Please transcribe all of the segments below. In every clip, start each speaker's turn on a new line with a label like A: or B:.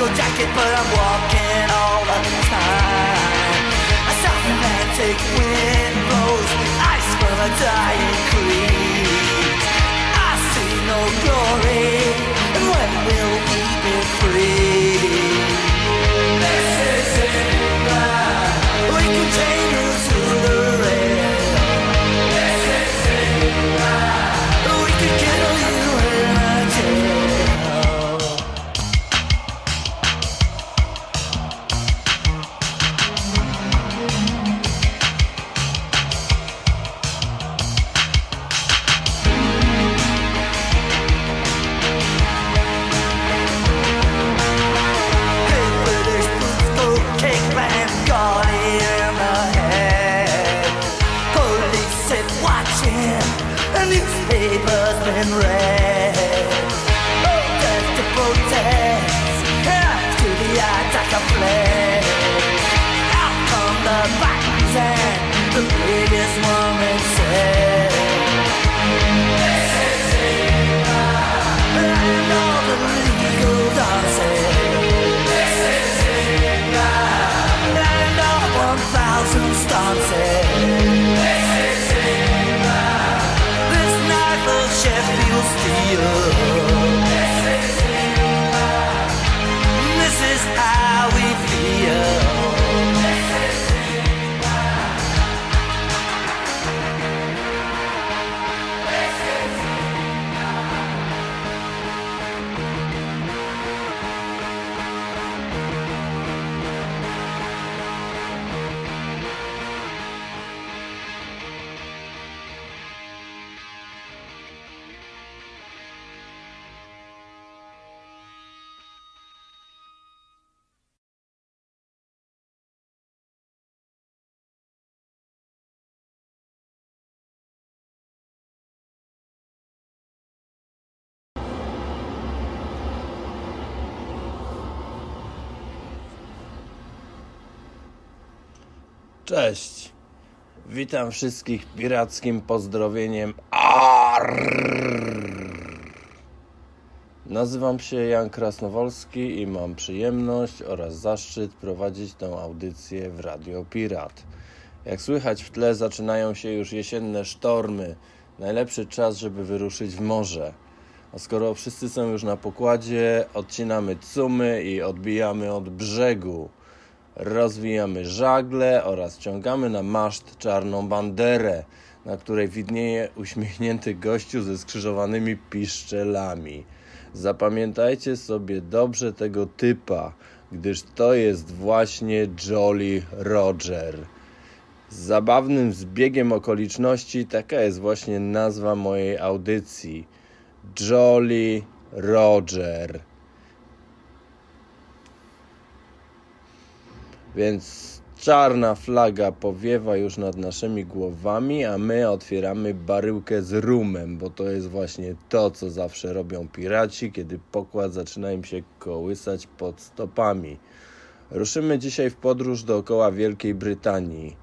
A: it, but I'm walking all the time. A South Atlantic wind blows ice from a dying creek. I see no glory, and when will we be free?
B: Cześć. Witam wszystkich pirackim pozdrowieniem. Arrrr. Nazywam się Jan Krasnowolski i mam przyjemność oraz zaszczyt prowadzić tę audycję w Radio Pirat. Jak słychać w tle zaczynają się już jesienne sztormy. Najlepszy czas, żeby wyruszyć w morze. A skoro wszyscy są już na pokładzie, odcinamy cumy i odbijamy od brzegu. Rozwijamy żagle oraz ciągamy na maszt czarną banderę, na której widnieje uśmiechnięty gościu ze skrzyżowanymi piszczelami. Zapamiętajcie sobie dobrze tego typa, gdyż to jest właśnie Jolly Roger. Z zabawnym zbiegiem okoliczności taka jest właśnie nazwa mojej audycji. Jolly Roger. Więc czarna flaga powiewa już nad naszymi głowami, a my otwieramy baryłkę z rumem, bo to jest właśnie to, co zawsze robią piraci, kiedy pokład zaczyna im się kołysać pod stopami. Ruszymy dzisiaj w podróż dookoła Wielkiej Brytanii,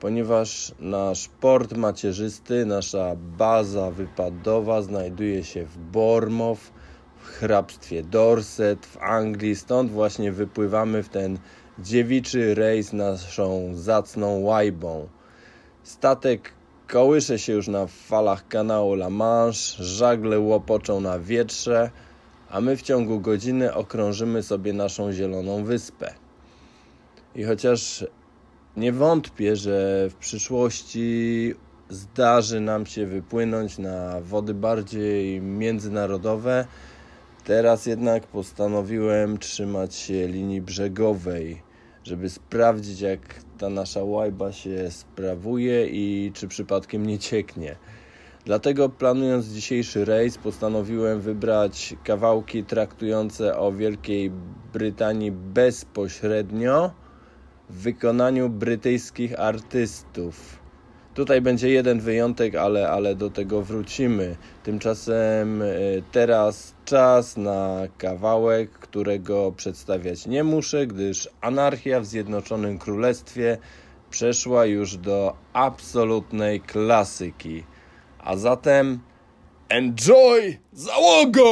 B: ponieważ nasz port macierzysty, nasza baza wypadowa znajduje się w Bournemouth, w hrabstwie Dorset, w Anglii. Stąd właśnie wypływamy w ten dziewiczy rejs naszą zacną łajbą. Statek kołysze się już na falach kanału La Manche, żagle łopoczą na wietrze, a my w ciągu godziny okrążymy sobie naszą zieloną wyspę. I chociaż nie wątpię, że w przyszłości zdarzy nam się wypłynąć na wody bardziej międzynarodowe, teraz jednak postanowiłem trzymać się linii brzegowej, żeby sprawdzić, jak ta nasza łajba się sprawuje i czy przypadkiem nie cieknie. Dlatego planując dzisiejszy rejs postanowiłem wybrać kawałki traktujące o Wielkiej Brytanii bezpośrednio w wykonaniu brytyjskich artystów. Tutaj będzie jeden wyjątek, ale, ale do tego wrócimy. Tymczasem y, teraz czas na kawałek, którego przedstawiać nie muszę, gdyż anarchia w Zjednoczonym Królestwie przeszła już do absolutnej klasyki. A zatem enjoy załogo!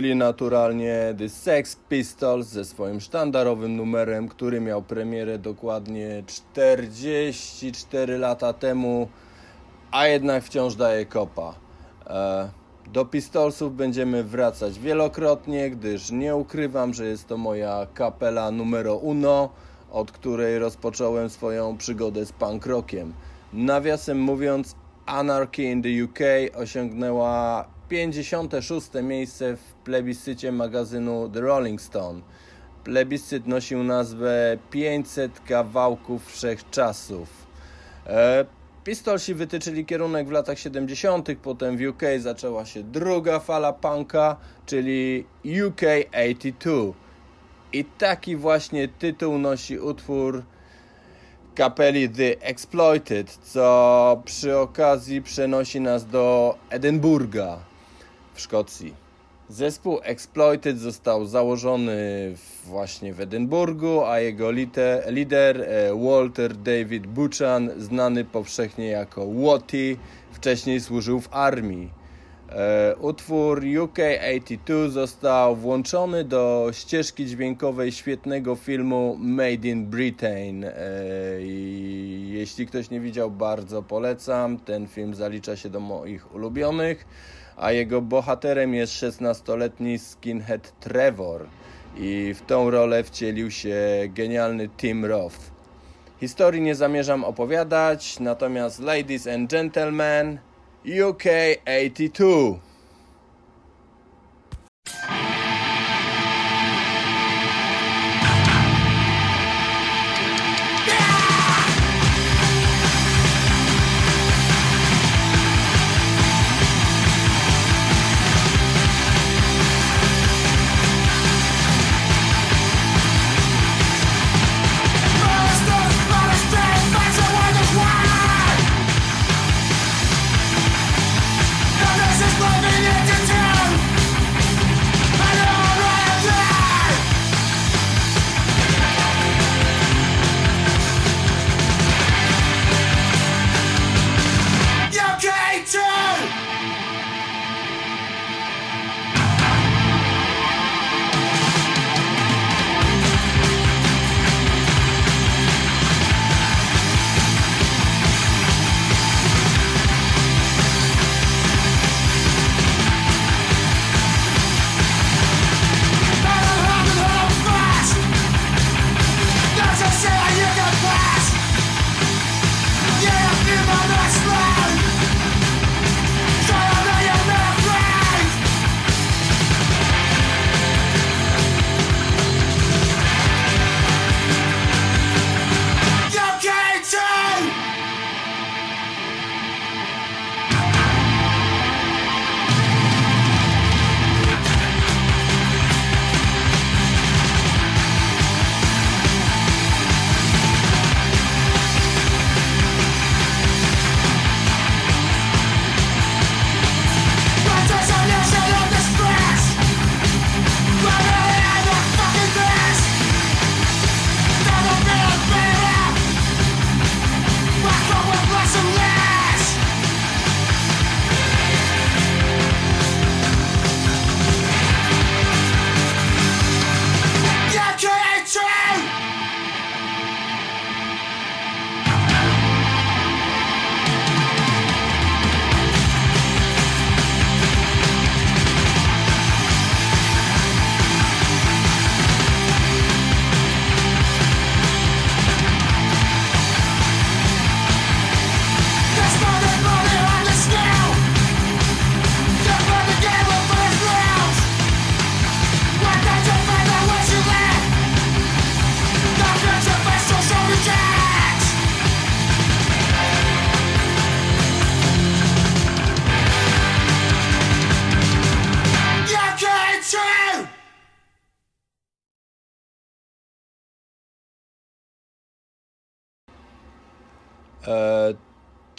B: Byli naturalnie The Sex Pistols ze swoim sztandarowym numerem, który miał premierę dokładnie 44 lata temu, a jednak wciąż daje kopa. E, do Pistolsów będziemy wracać wielokrotnie, gdyż nie ukrywam, że jest to moja kapela numero uno, od której rozpocząłem swoją przygodę z punk rockiem. Nawiasem mówiąc, Anarchy in the UK osiągnęła 56. miejsce w plebiscycie magazynu The Rolling Stone. Plebiscyt nosił nazwę 500 kawałków wszechczasów. E, Pistolsi wytyczyli kierunek w latach 70., potem w UK zaczęła się druga fala punka, czyli UK 82. I taki właśnie tytuł nosi utwór kapeli The Exploited, co przy okazji przenosi nas do Edynburga Szkocji. Zespół Exploited został założony właśnie w Edynburgu, a jego lider e, Walter David Buchan, znany powszechnie jako Watty, wcześniej służył w armii. E, utwór UK82 został włączony do ścieżki dźwiękowej świetnego filmu Made in Britain. E, jeśli ktoś nie widział, bardzo polecam. Ten film zalicza się do moich ulubionych a jego bohaterem jest 16-letni skinhead Trevor i w tą rolę wcielił się genialny Tim Roth. Historii nie zamierzam opowiadać, natomiast ladies and gentlemen, UK 82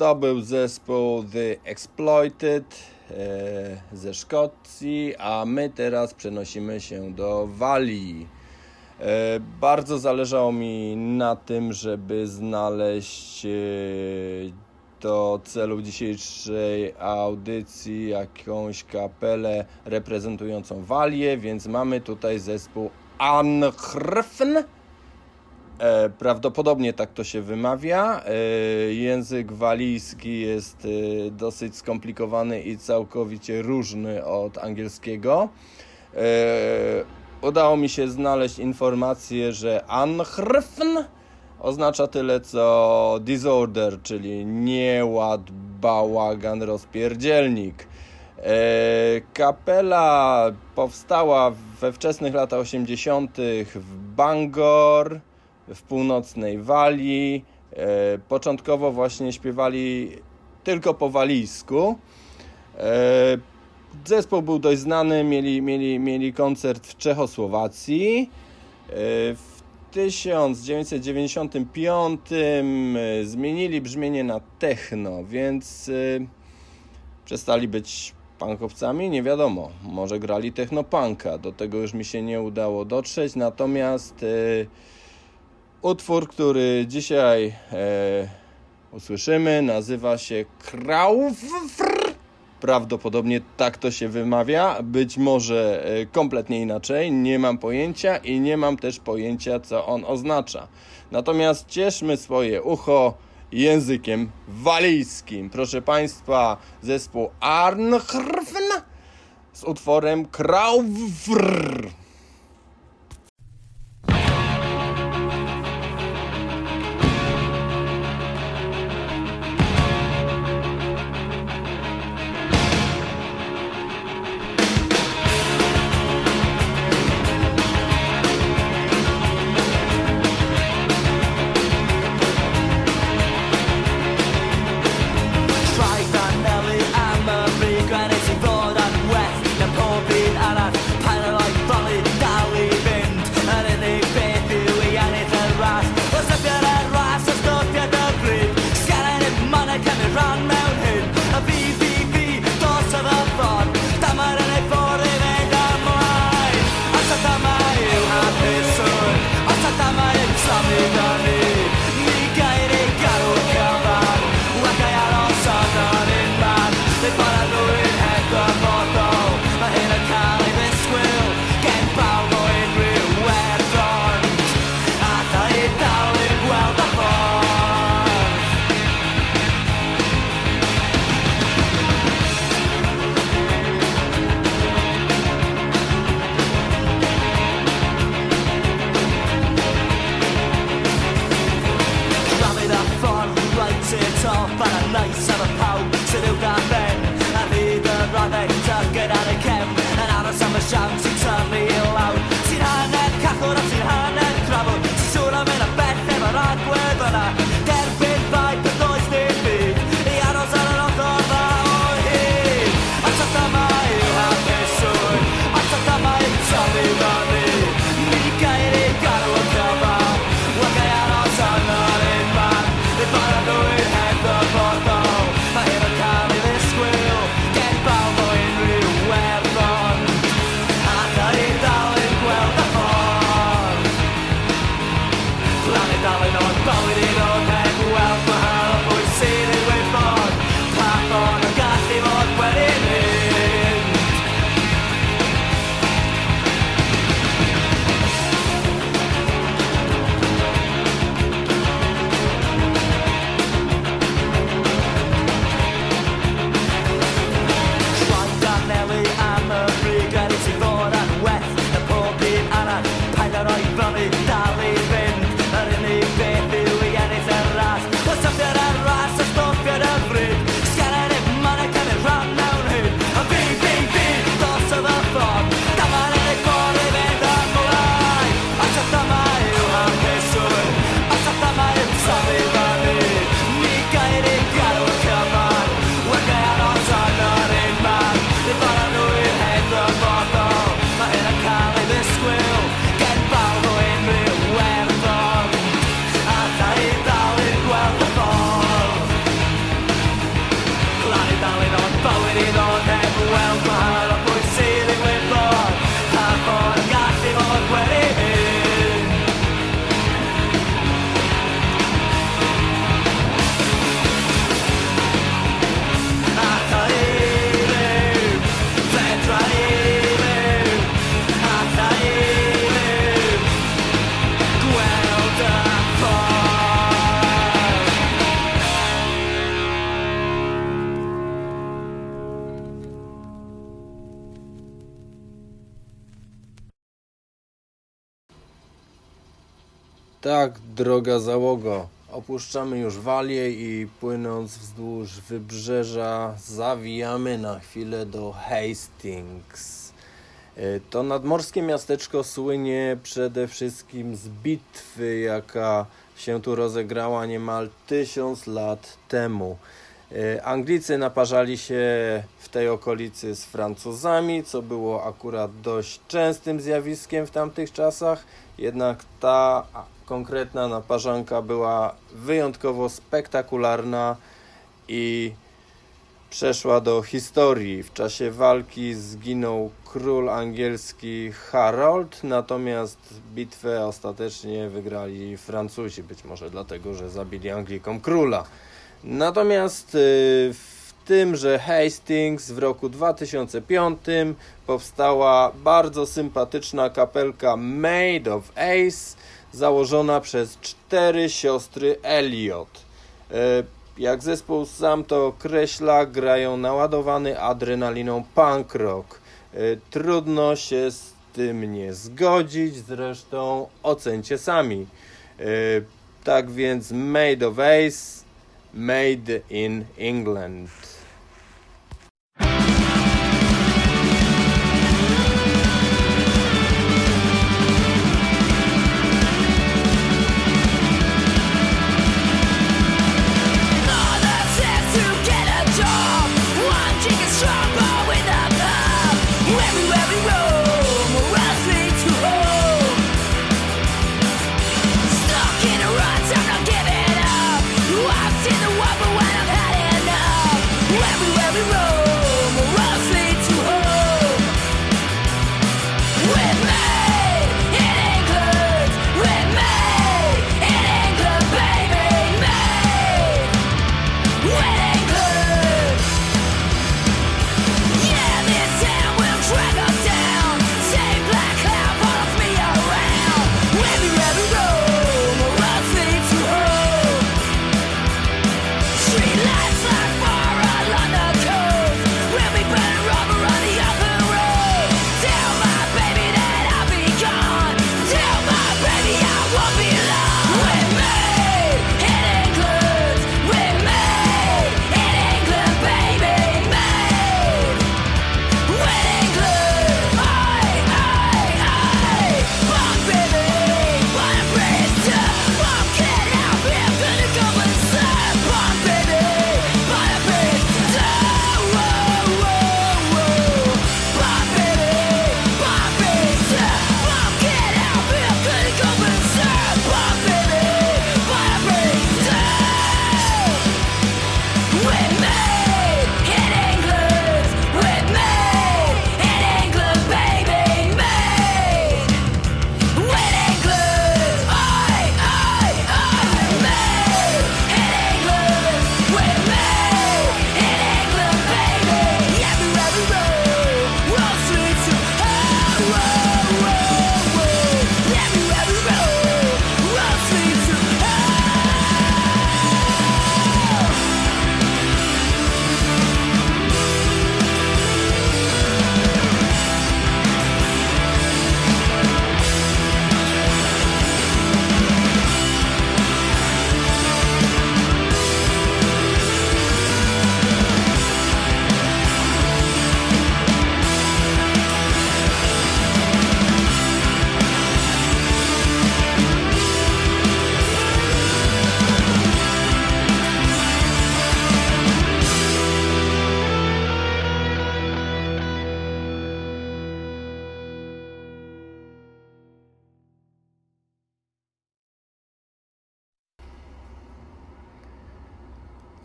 B: to był zespół The Exploited e, ze Szkocji, a my teraz przenosimy się do Walii. E, bardzo zależało mi na tym, żeby znaleźć do celów dzisiejszej audycji jakąś kapelę reprezentującą Walię, więc mamy tutaj zespół Anhrfn. E, prawdopodobnie tak to się wymawia. E, język walijski jest e, dosyć skomplikowany i całkowicie różny od angielskiego. Udało mi się znaleźć informację, że Anhrfn oznacza tyle co disorder, czyli nieład, bałagan, rozpierdzielnik. Kapela powstała we wczesnych latach 80. w Bangor, w północnej Walii. E, początkowo właśnie śpiewali tylko po walijsku. E, zespół był dość znany, mieli, mieli, mieli koncert w Czechosłowacji. W 1995 zmienili brzmienie na techno, więc przestali być punkowcami, nie wiadomo, może grali technopunka, do tego już mi się nie udało dotrzeć, natomiast utwór, który dzisiaj usłyszymy nazywa się Kraufr Prawdopodobnie tak to się wymawia, być może e, kompletnie inaczej, nie mam pojęcia i nie mam też pojęcia, co on oznacza. Natomiast cieszmy swoje ucho językiem walijskim. Proszę Państwa, zespół Arnhrfn z utworem Kraufr. Tak, droga załogo, opuszczamy już Walię i płynąc wzdłuż wybrzeża zawijamy na chwilę do Hastings. E, to nadmorskie miasteczko słynie przede wszystkim z bitwy, jaka się tu rozegrała niemal tysiąc lat temu. E, Anglicy naparzali się w tej okolicy z Francuzami, co było akurat dość częstym zjawiskiem w tamtych czasach, jednak ta konkretna naparzanka była wyjątkowo spektakularna i przeszła do historii. W czasie walki zginął król angielski Harold, natomiast bitwę ostatecznie wygrali Francuzi, być może dlatego, że zabili Anglikom króla. Natomiast y, w tym, że Hastings w roku 2005 powstała bardzo sympatyczna kapelka Made of Ace, założona przez cztery siostry Elliot. Y, jak zespół sam to określa, grają naładowany adrenaliną punk rock. Y, trudno się z tym nie zgodzić, zresztą ocencie sami. Tak więc Made of Ace made in England.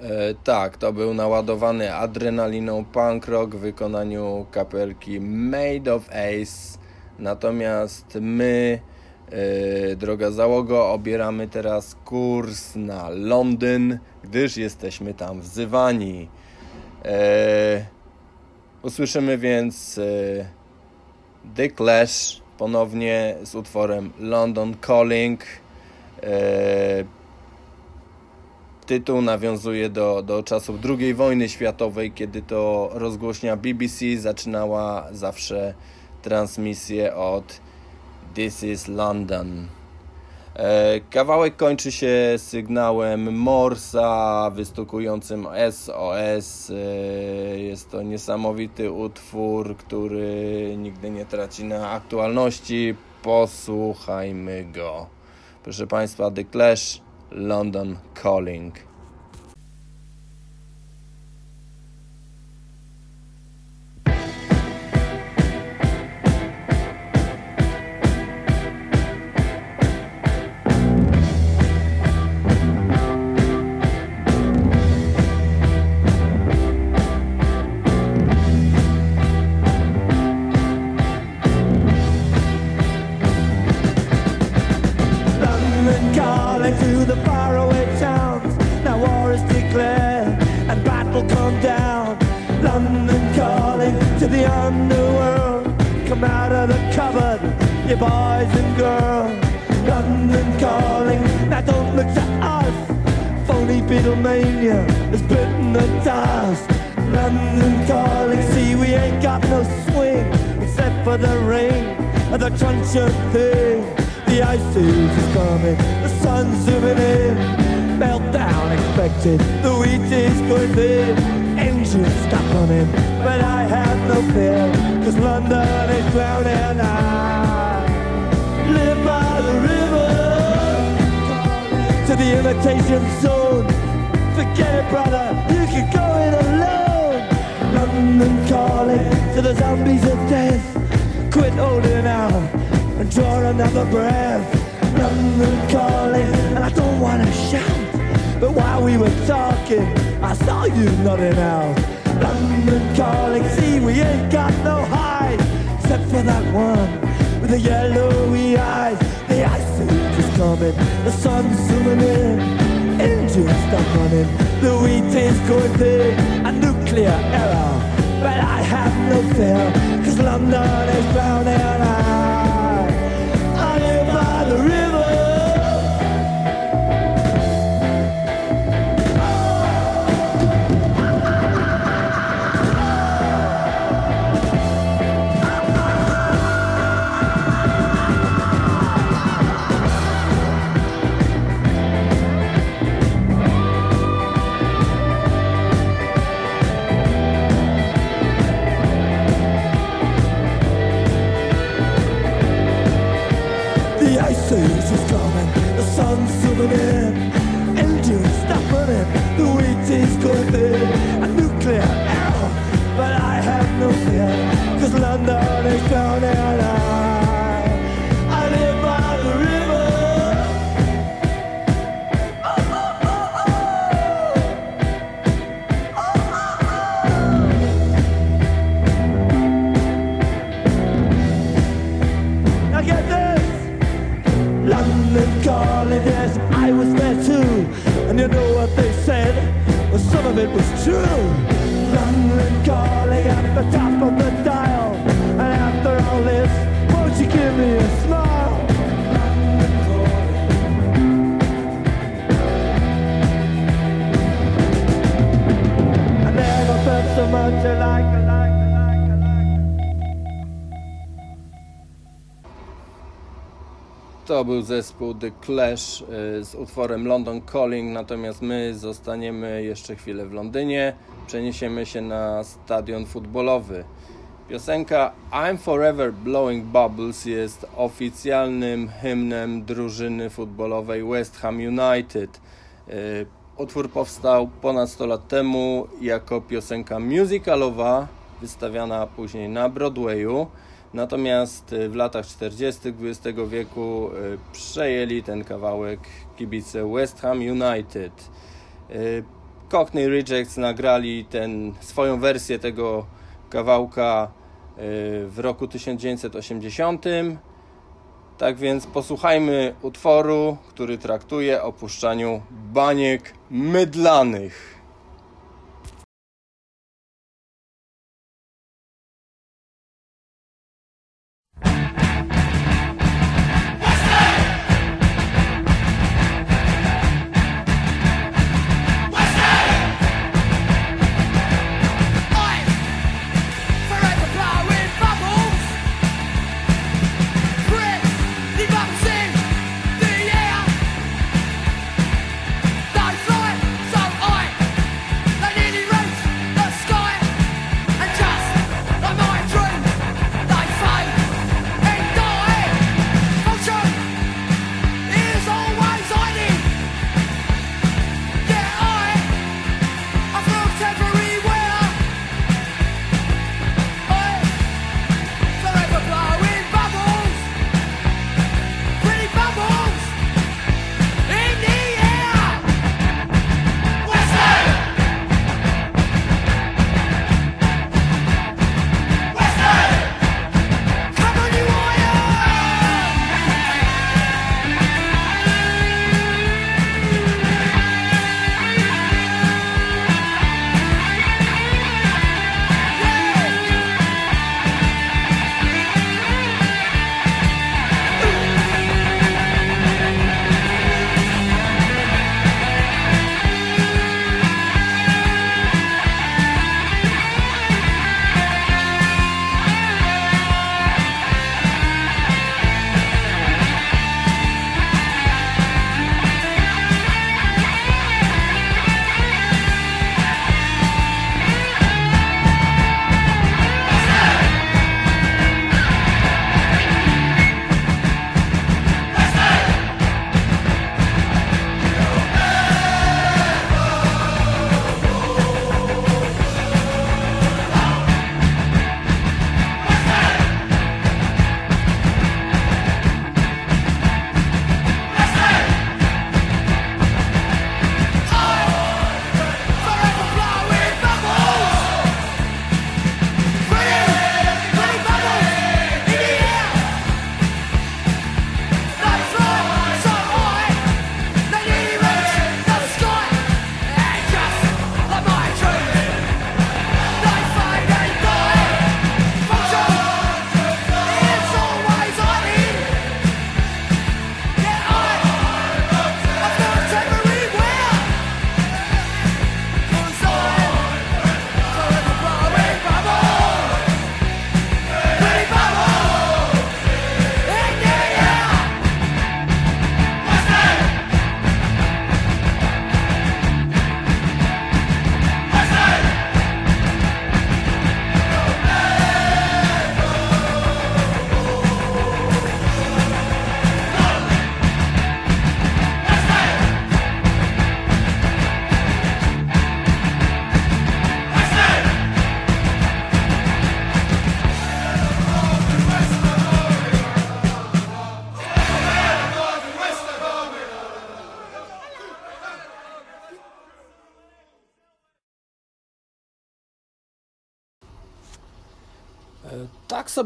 B: E, tak, to był naładowany adrenaliną punk rock w wykonaniu kapelki Made of Ace. Natomiast my, e, droga załogo, obieramy teraz kurs na Londyn, gdyż jesteśmy tam wzywani. E, usłyszymy więc The Clash ponownie z utworem London Calling. Tytuł nawiązuje do, do czasów II wojny światowej, kiedy to rozgłośnia BBC zaczynała zawsze transmisję od This is London. E, kawałek kończy się sygnałem Morsa wystukującym SOS. E, jest to niesamowity utwór, który nigdy nie traci na aktualności. Posłuchajmy go. Proszę Państwa, The Clash London Calling.
C: Beatlemania has bitten the dust. London, calling see we ain't got no swing except for the rain and the crunch of thing. The ice age is coming, the sun's zooming in. Meltdown expected, the wheat is going thin. Engines stop running, but I have no fear, cause London is drowning. I live by the river to the imitation zone forget it, brother. You can go it alone. London calling to the zombies of death. Quit holding out and draw another breath. London calling, and I don't wanna shout. But while we were talking, I saw you nodding out. London calling, see we ain't got no hide except for that one with the yellowy eyes. The ice is just coming, the sun's zooming in engine stuck on. The wheat is going to eh? a nuclear error. But I have no fear, cause London is drowning out. again.
B: The Clash y, z utworem London Calling, natomiast my zostaniemy jeszcze chwilę w Londynie, przeniesiemy się na stadion futbolowy. Piosenka I'm Forever Blowing Bubbles jest oficjalnym hymnem drużyny futbolowej West Ham United. Y, utwór powstał ponad 100 lat temu jako piosenka musicalowa, wystawiana później na Broadwayu. Natomiast y, w latach 40. XX wieku y, przejęli ten kawałek kibice West Ham United. Y, Cockney Rejects nagrali ten, swoją wersję tego kawałka w roku 1980. Tak więc posłuchajmy utworu, który traktuje o puszczaniu baniek mydlanych.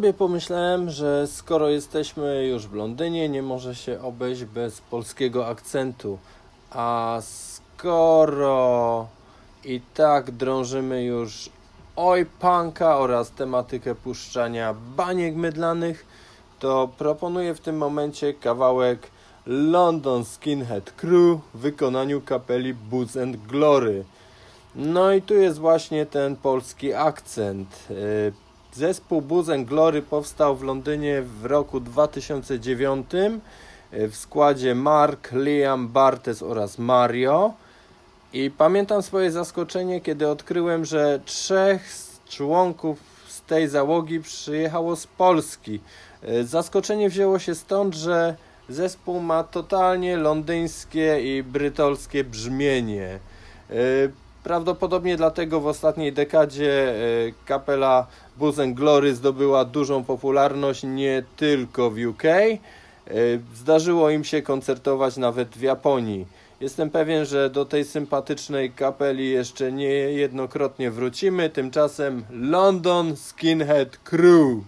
B: Sobie pomyślałem, że skoro jesteśmy już w Londynie, nie może się obejść bez polskiego akcentu. A skoro i tak drążymy już oj punka oraz tematykę puszczania baniek mydlanych, to proponuję w tym momencie kawałek London Skinhead Crew w wykonaniu kapeli Boots and Glory. No i tu jest właśnie ten polski akcent. Zespół and Glory powstał w Londynie w roku 2009 y, w składzie Mark, Liam, Bartes oraz Mario. I pamiętam swoje zaskoczenie, kiedy odkryłem, że trzech członków z tej załogi przyjechało z Polski. Y, zaskoczenie wzięło się stąd, że zespół ma totalnie londyńskie i brytolskie brzmienie. Prawdopodobnie dlatego w ostatniej dekadzie e, kapela Buzz Glory zdobyła dużą popularność nie tylko w UK. E, zdarzyło im się koncertować nawet w Japonii. Jestem pewien, że do tej sympatycznej kapeli jeszcze niejednokrotnie wrócimy. Tymczasem London Skinhead Crew.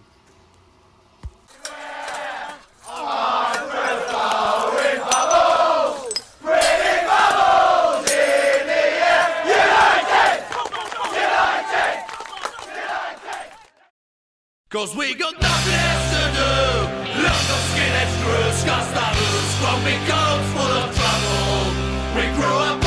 D: Cause we got nothing else to do. Lots of skinhead screws, cast our roots from big full of trouble. We grew up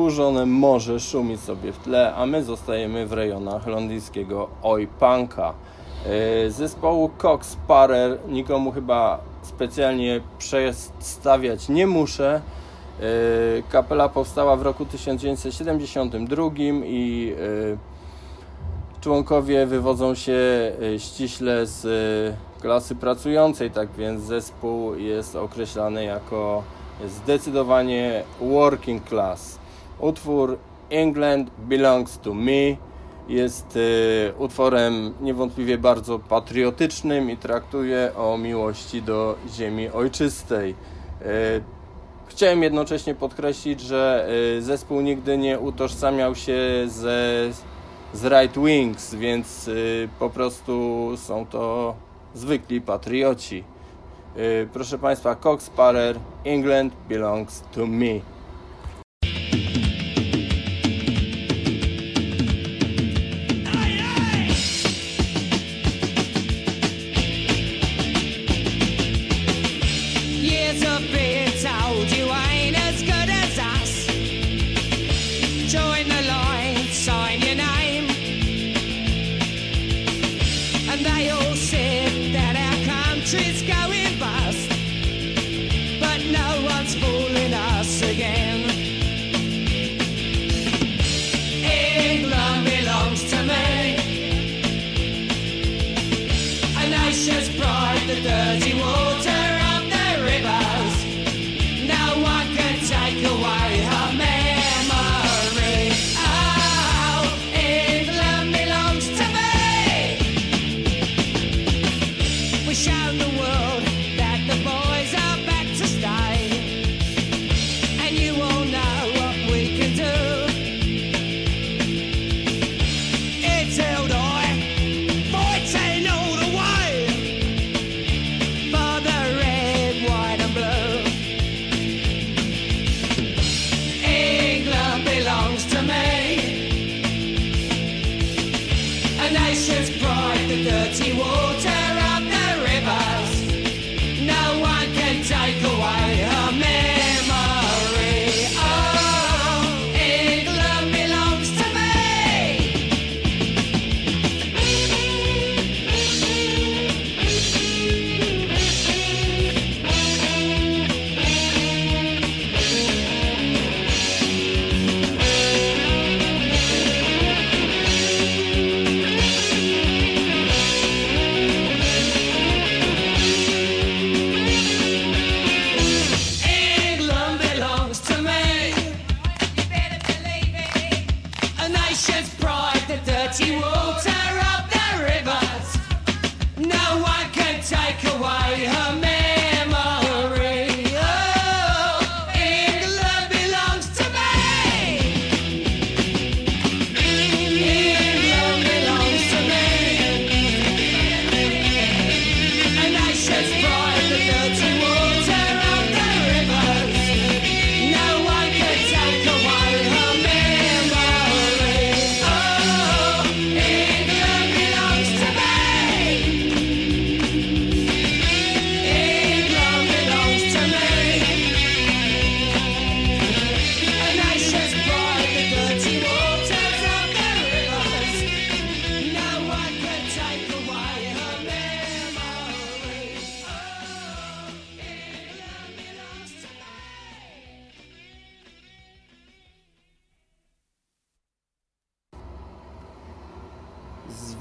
B: wzburzone morze szumi sobie w tle, a my zostajemy w rejonach londyńskiego oi. E, zespołu Cox Parer nikomu chyba specjalnie przedstawiać nie muszę. E, kapela powstała w roku 1972 i e, członkowie wywodzą się ściśle z klasy pracującej, tak więc zespół jest określany jako zdecydowanie working class. Utwór England Belongs to Me jest y, utworem niewątpliwie bardzo patriotycznym i traktuje o miłości do ziemi ojczystej. Y, chciałem jednocześnie podkreślić, że y, zespół nigdy nie utożsamiał się ze, z Right Wings, więc po prostu są to zwykli patrioci. Proszę Państwa, Cox Parer, England belongs to me.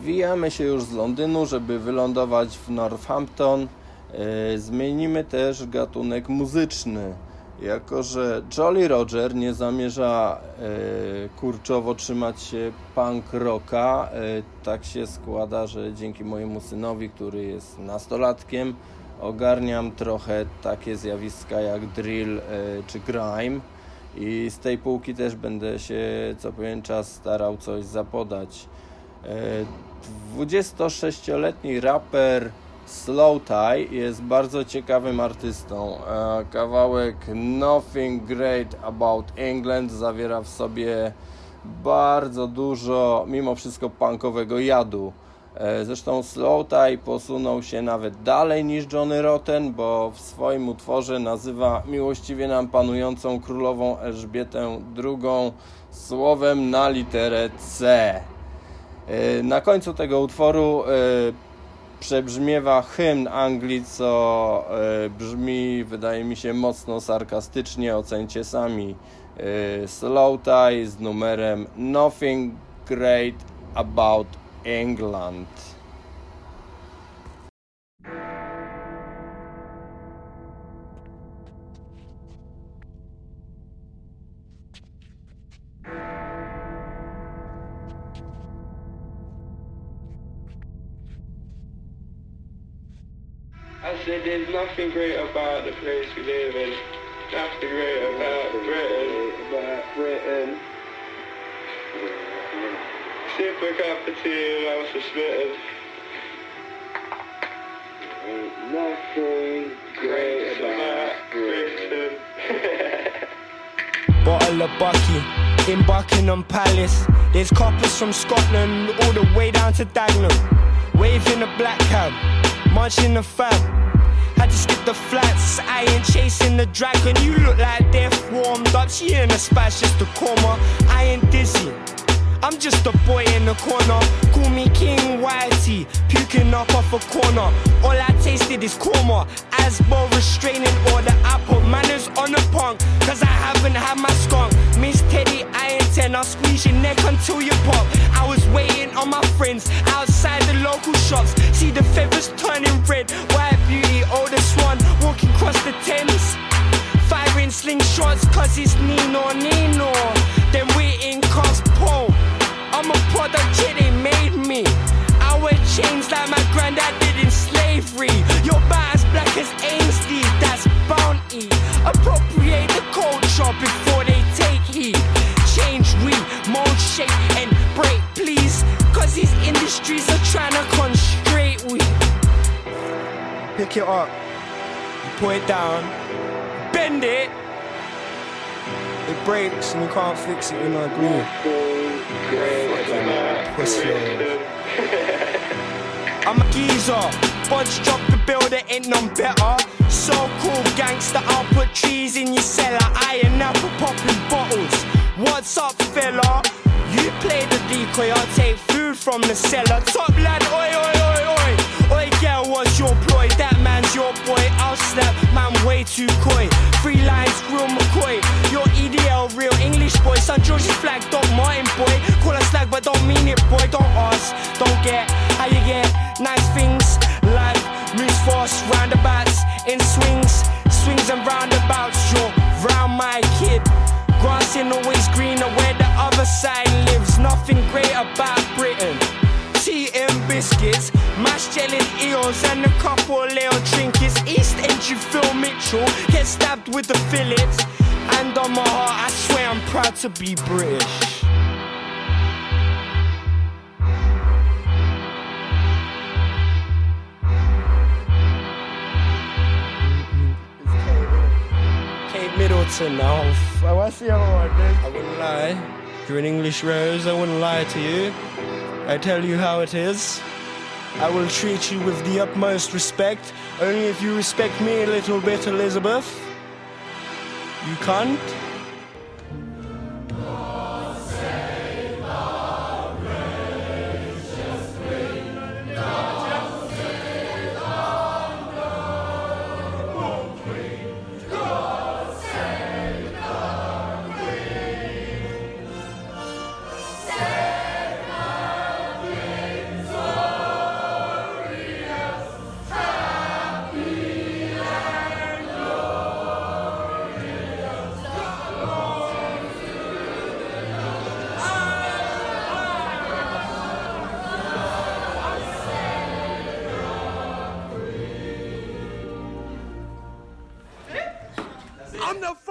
B: Zwijamy się już z Londynu, żeby wylądować w Northampton. E, zmienimy też gatunek muzyczny. Jako, że Jolly Roger nie zamierza e, kurczowo trzymać się punk rocka, e, tak się składa, że dzięki mojemu synowi, który jest nastolatkiem, ogarniam trochę takie zjawiska jak drill czy grime i z tej półki też będę się co pewien czas starał coś zapodać. 26-letni raper Slow Tie jest bardzo ciekawym artystą. Kawałek Nothing Great About England zawiera w sobie bardzo dużo, mimo wszystko punkowego jadu. E, Zresztą Slowthai posunął się nawet dalej niż Johnny Rotten, bo w swoim utworze nazywa miłościwie nam panującą królową Elżbietę II słowem na literę C. E, Na końcu tego utworu e, przebrzmiewa hymn Anglii, co e, brzmi, wydaje mi się, mocno sarkastycznie. Ocencie sami. Slow Tie z numerem Nothing Great About England.
E: I said there's nothing great about the place we live in. Nothing great about Britain.
F: About
E: Britain. Sip a cup of tea and I was smitten.
F: Ain't nothing great about Britain.
G: Bottle of Bucky in Buckingham Palace. There's coppers from Scotland all the way down to Dagenham. Waving a black cab, munching the fab. Had to skip the flats, I ain't chasing the dragon. You look like death warmed up. She in a splash just a coma. I ain't dizzy. I'm just a boy in the corner. Call me King Whitey, puking up off a corner. All I tasted is korma. Asbo restraining order. I put manners on a punk, cause I haven't had my skunk. Miss Teddy, I ain't ten. I'll squeeze your neck until you pop. I was waiting on my friends outside the local shops. See the feathers turning red. White beauty, oh, oldest one, walking across the Thames. Firing slingshots, cause it's Nino Nino. Then we in pole. I'm a product, yeah, they made me. I wear chains like my granddad did in slavery. Your as black as Ainsley, that's bounty. Appropriate the culture before they take heed. Change, mold, shape, and break, please. Cause these industries are trying to constrain we. Pick it up, you put it down, bend it. It breaks and you can't fix it, you know, agree.
E: Pussy.
G: I'm a geezer. Bunch drop the bill, there ain't none better. So cool, gangster. I'll put trees in your cellar. I ain't never popping bottles. What's up, fella? You play the decoy, I'll take food from the cellar. Top lad, oi, oi, oi, oi. Oi, girl, what's your ploy? That man's your boy. I'll snap, man, way too coy. Three lines, real McCoy. Your EDL, real English boy. St. George's flag, Doc Martin boy. Call us slag, but don't mean it, boy. Don't ask, don't get how you get nice things. Life moves fast, roundabouts in swings, swings and roundabouts. You're round my kid. Grass ain't always greener where the other side lives. Nothing great about Britain. Tea and biscuits, mashed jellied eels, and a couple of little trinkets. East End, you Phil Mitchell, get stabbed with the fillets. And on my heart, I swear I'm proud to be British. Middleton now. Oh, what's the other one, dude? I wouldn't lie. You're an English rose, I wouldn't lie to you. I tell you how it is. I will treat you with the utmost respect, only if you respect me a little bit, Elizabeth. You can't?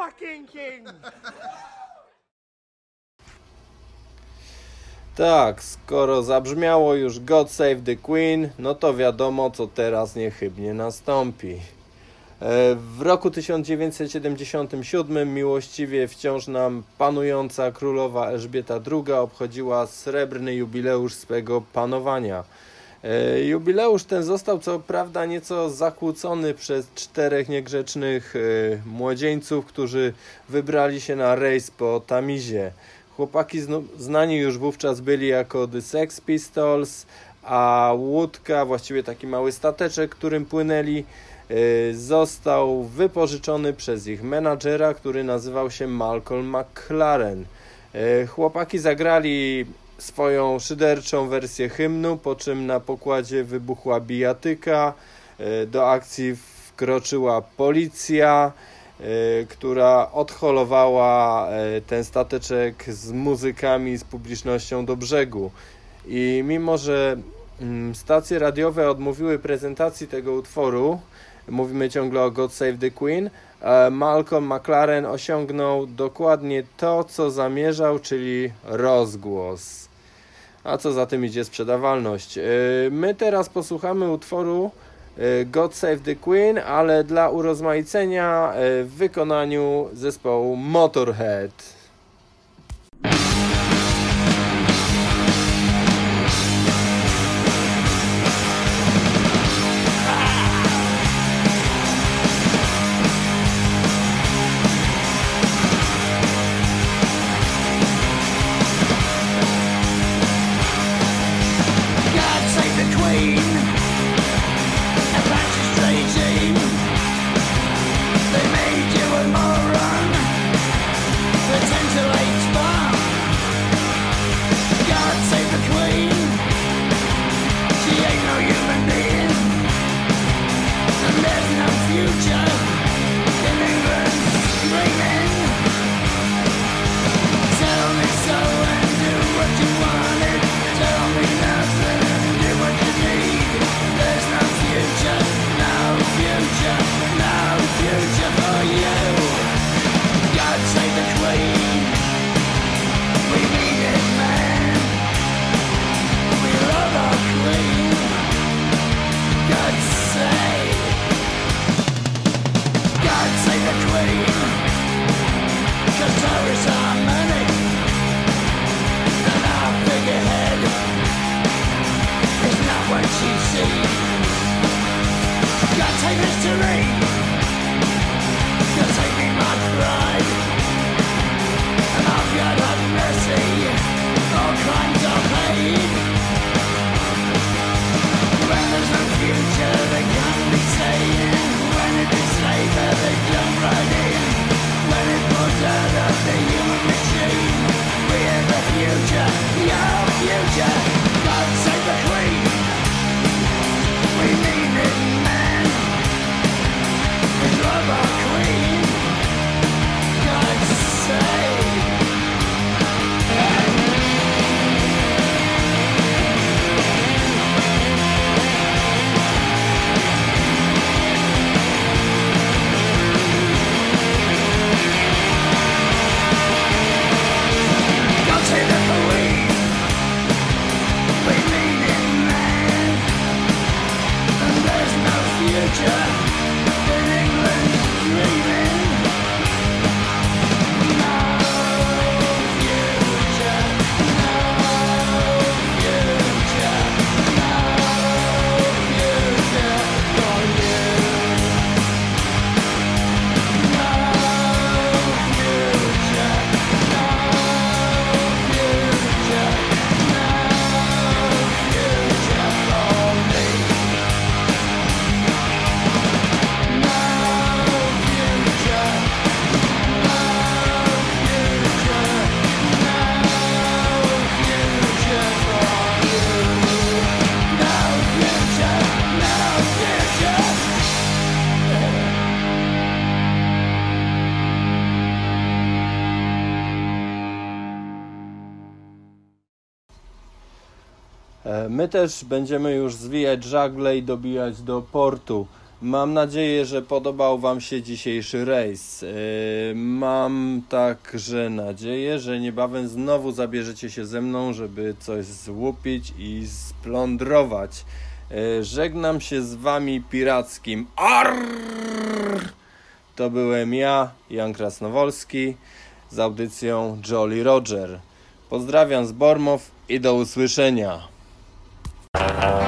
G: Fucking king!
B: Tak, skoro zabrzmiało już God Save the Queen, no to wiadomo, co teraz niechybnie nastąpi. E, W roku 1977 miłościwie wciąż nam panująca królowa Elżbieta II obchodziła srebrny jubileusz swego panowania. E, jubileusz ten został co prawda nieco zakłócony przez czterech niegrzecznych e, młodzieńców, którzy wybrali się na rejs po Tamizie. Chłopaki znani już wówczas byli jako The Sex Pistols, a łódka, właściwie taki mały stateczek, którym płynęli, e, został wypożyczony przez ich menadżera, który nazywał się Malcolm McLaren. Chłopaki zagrali swoją szyderczą wersję hymnu, po czym na pokładzie wybuchła bijatyka, e, do akcji wkroczyła policja, e, która odholowała e, ten stateczek z muzykami, z publicznością do brzegu. I mimo, że mm, stacje radiowe odmówiły prezentacji tego utworu, mówimy ciągle o God Save the Queen, Malcolm McLaren osiągnął dokładnie to, co zamierzał, czyli rozgłos a co za tym idzie sprzedawalność. E, my teraz posłuchamy utworu e, God Save the Queen, ale dla urozmaicenia e, w wykonaniu zespołu Motorhead. My też będziemy już zwijać żagle i dobijać do portu. Mam nadzieję, że podobał Wam się dzisiejszy rejs. Yy, mam także nadzieję, że niebawem znowu zabierzecie się ze mną, żeby coś złupić i splądrować. Yy, żegnam się z Wami pirackim. To byłem ja, Jan Krasnowolski, z audycją Jolly Roger. Pozdrawiam z Bormow i do usłyszenia. Thank you.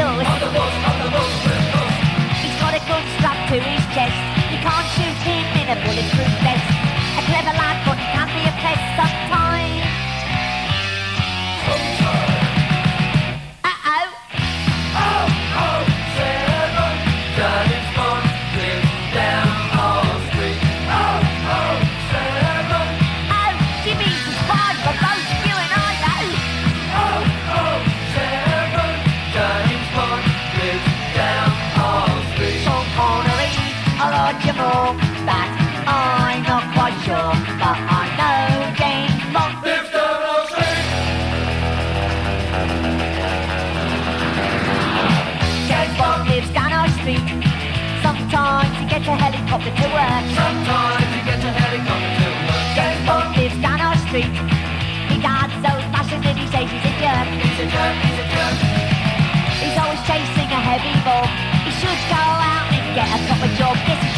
H: Does. He's got a gun strapped to his chest. You can't shoot him in a bulletproof that I'm not quite sure, but I know James Bond. James Bond lives down our street. Sometimes he gets a helicopter to work. James Bond lives down our street. He dad's so that he says he's a jerk. He's always chasing a heavy ball. He should go out and get a proper job.